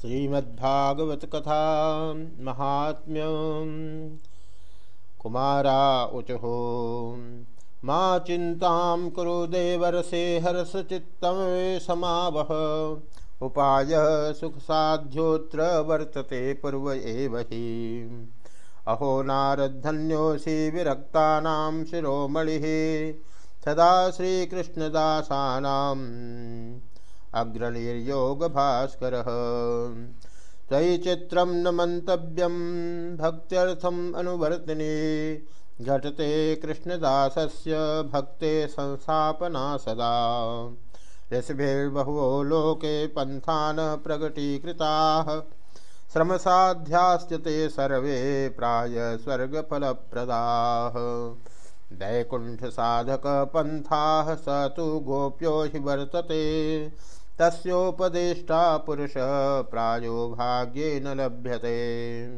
श्रीमद्भागवत कथा महात्म्य कुमारा उचुः माँ चिंता कुरु देवर्षे हर्षचित्तम समावह। उपाय सुख साध्योत्र वर्तते पूर्व एव ही। अहो नारधन्योऽसि विरक्ता शिरोमणि। सदा श्रीकृष्णदासानाम् अग्रणीर्योग भास्कर तयि चित्रम न मंतव्यम भक्त्यर्थम अनुवर्तने। घटते कृष्णदासस्य भक्ते संस्थापना सदा। ऋषभिर्बहवो लोके पन्थान प्रकटीकृताः। श्रमसाध्यास्ते सर्वे प्राय स्वर्गफलप्रदाः। दैकुण्ठसाधकपन्थाः स तु गोप्यो हि वर्तते। तस्ोपदेष्टा पुरुष प्रायो भाग्ये न लभ्यते।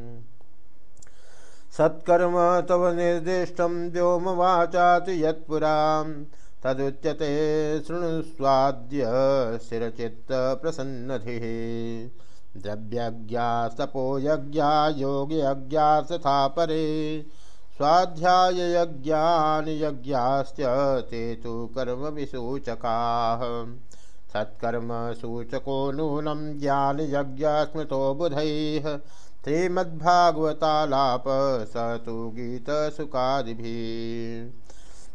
सत्कर्म तव निर्दिष्ट व्योमवाचाति यत्पुरा। तदुच्यते शृणुस्वाद्य स्थिरचित्तप्रसन्नधिः द्रव्यज्ञा यज्ञा योग्यज्ञा, तथा परे। यज्ञाश्च ते तु कर्मविसूचकाः। सत्कर्म सूचको नूनम ज्ञान यज्ञ स्मृतो बुध। श्रीमद्भागवतालाप स तो गीत सुखादि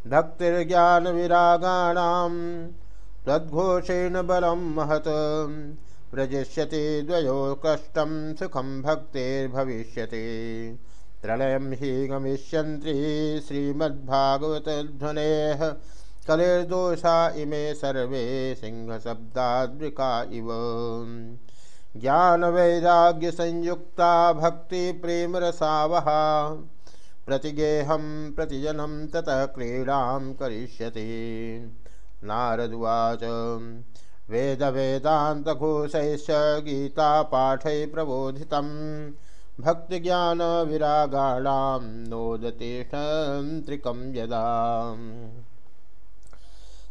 भक्तिर्ज्ञान विरागाणां तद्घोषेण बलं महत्। व्रजिष्यति द्वयो कष्टं प्रलयं हि गमिष्यन्ति श्रीमद्भागवतध्वनेः कलिर्दोषा इमे सर्वे सिंहशब्दाद्रिका इव। ज्ञानवैराग्यसंयुक्ता भक्तिप्रेमरसावहा प्रतिगेहं प्रतिजनं ततः क्रीडां करिष्यति। नारदुवाच वेदवेदान्तघोषैश्च गीतापाठै प्रबोधितं भक्तिज्ञानविरागाणां नोदतिष्ठन्त्रिकं यदा।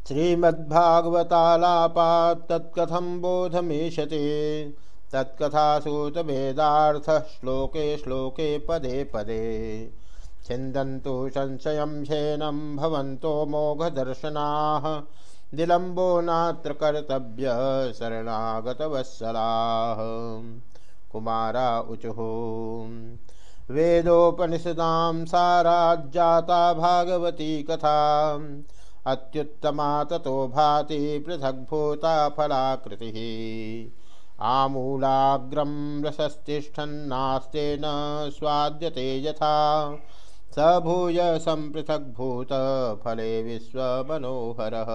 श्रीमद्भागवतालापात् तत्कथं बोधमीशते तत्कथासूतभेदार्थः श्लोके श्लोके पदे पदे। छिन्दन्तु संशयं शेनं भवन्तो मोघदर्शनाः दिलम्बो नात्र कर्तव्य शरणागतवत्सलाः। कुमारा ऊचुः वेदोपनिषदां साराज्जाता भागवती कथा। अत्युत्तमा ततो भाति पृथग्भूता फलाकृतिः। आमूलाग्रं रसस्तिष्ठन्नास्तेन स्वाद्यते यथा। स भूय सम्पृथग्भूतफले विश्वमनोहरः।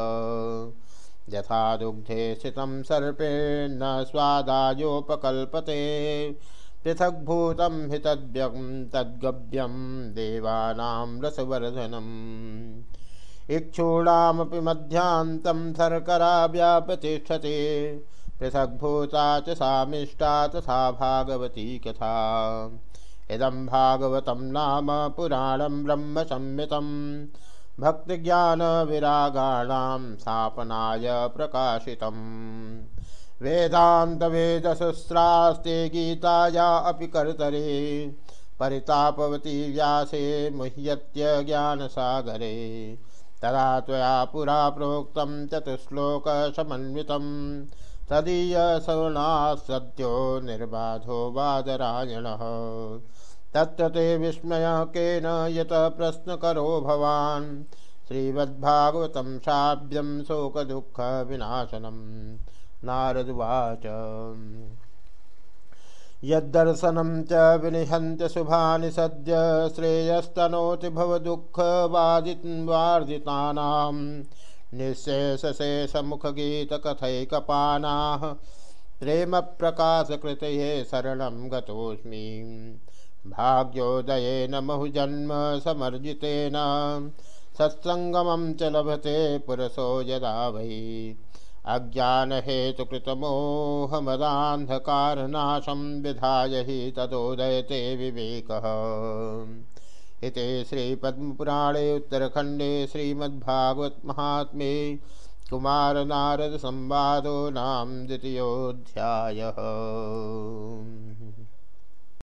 यथा दुग्धे स्थितं सर्पेन्न स्वादायोपकल्पते। पृथग्भूतं हि तद्व्यं तद्गव्यं देवानां रसवर्धनम्। इक्षूणामपि मध्यान्तं शर्करा व्यापतिष्ठते। पृथग्भूता च तथा भागवती कथा। इदं भागवतं नाम पुराणं ब्रह्मसंहितं भक्तिज्ञानविरागाणां स्थापनाय प्रकाशितम्। वेदान्तवेदशस्त्रास्ते गीताया अपि कर्तरे, परितापवती व्यासे मुह्यत्य ज्ञानसागरे। तदा त्वया पुरा प्रोक्तं चतुश्लोकसमन्वितं। तदीयसवणासद्यो निर्बाधो बादरायणः तत्र ते विस्मयकेन यत प्रश्नकरो भवान्। श्रीमद्भागवतं शाव्यं शोकदुःखविनाशनं। नारदुवाच। यदर्शनं च विनिहन्त्य शुभानि सद्य श्रेयस्तनोति भवदुःखवादिवार्जितानां निःशेषशेषमुखगीतकथैकपानाः प्रेमप्रकाशकृतये शरणं गतोऽस्मि। भाग्योदयेन बहुजन्म समर्जितेन। सत्सङ्गमं च लभते पुरसो यदा वै। अज्ञानहेतुकृतमोहमदान्धकारनाशं विधाय हि तदोदयते विवेकः। इति श्रीपद्मपुराणे उत्तरखण्डे श्रीमद्भागवतमाहात्म्ये कुमारनारदसंवादो नाम द्वितीयोऽध्यायः।